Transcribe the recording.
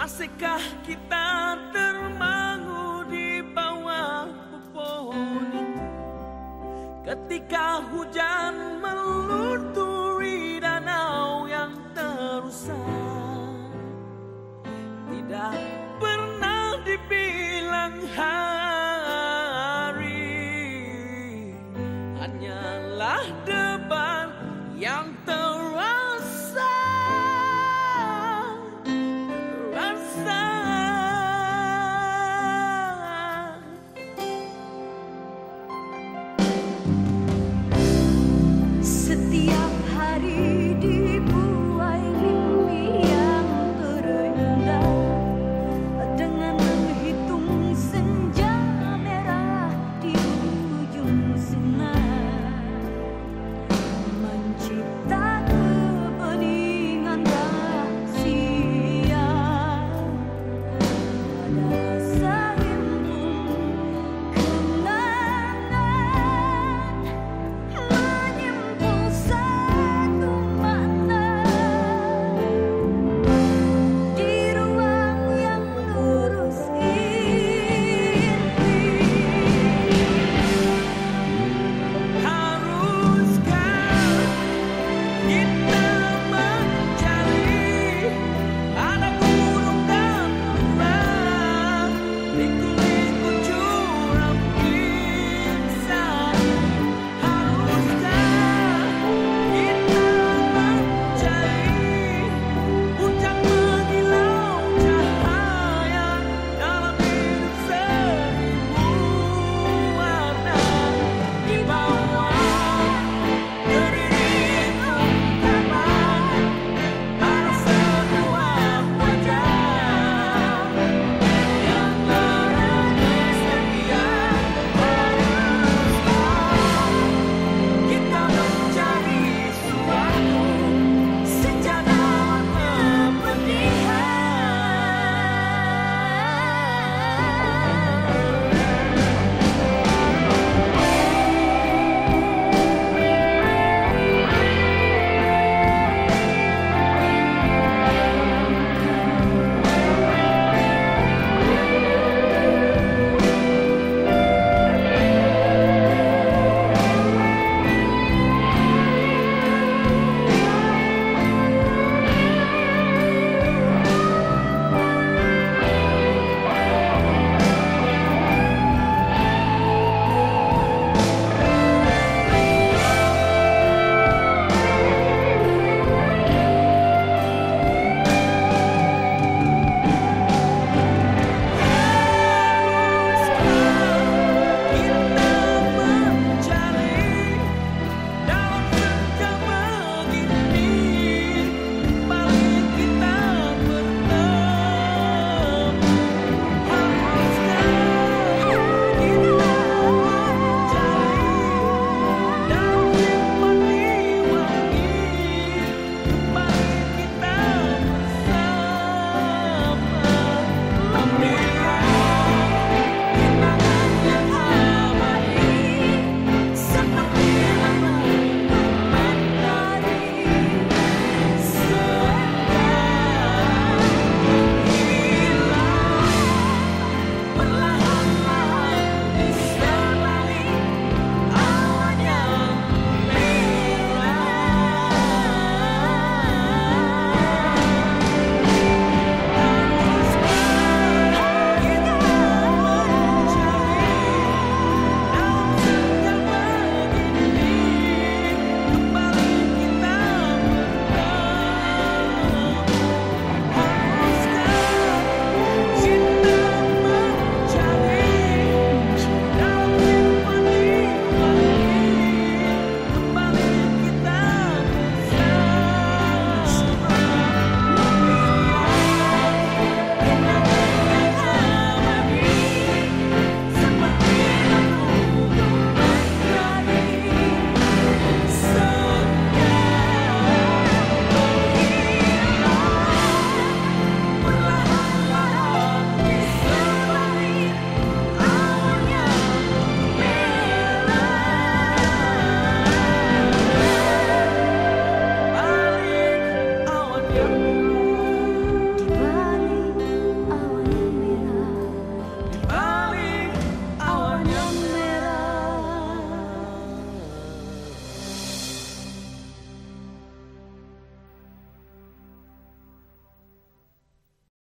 Masihkah kita termangu di bawah pohon itu? Ketika hujan melunturi danau yang terusan Tidak